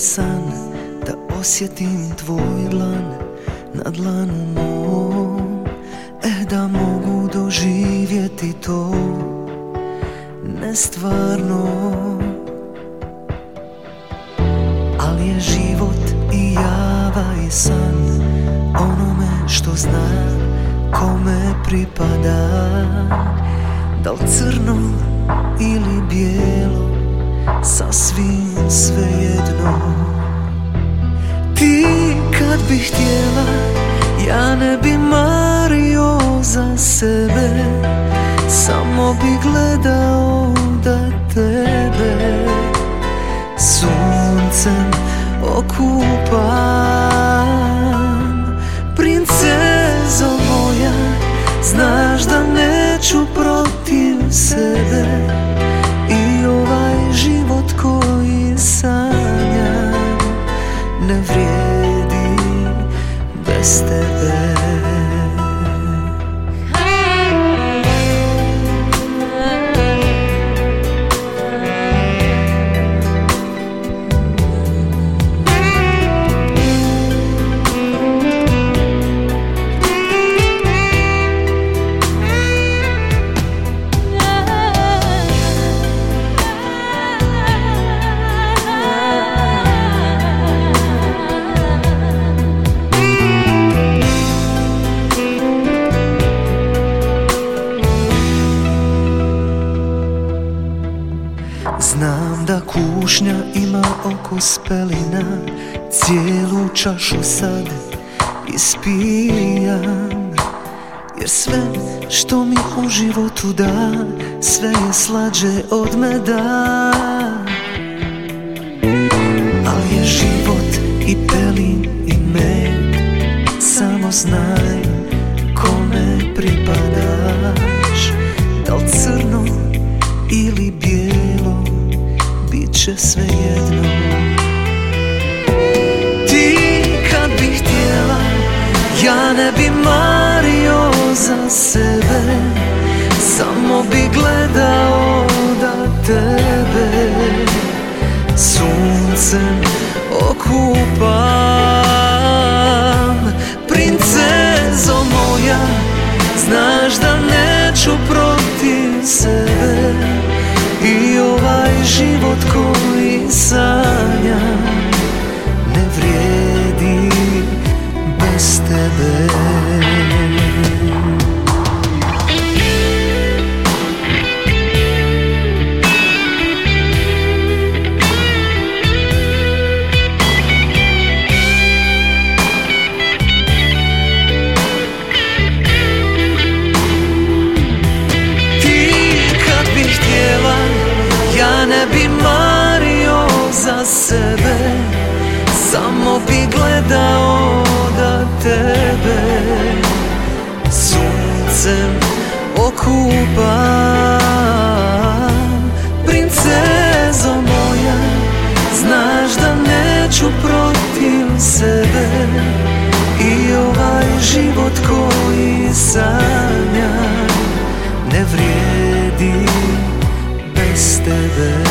san Da osjetim tvoj dlan Na dlanu mom E da mogu doživjeti to Nestvarno. Ali je život i java i san Onome što zna Kome pripada. Da li crno ili bijelo Sasvim svejedno. Ti kad bi htjela Ja ne bi mario za sebe. Samo bi gledao da tebe Suncem okupan Znam da kušnja ima okus pelina Cijelu čašu sad ispijam Jer sve što mi u životu da Sve je slađe od meda ovaj život koji Samo bi gledao da tebe. Suncem okupam Princezo moja. Znaš da neću protiv sebe. I ovaj život koji sanjam Ne vrijedi bez tebe.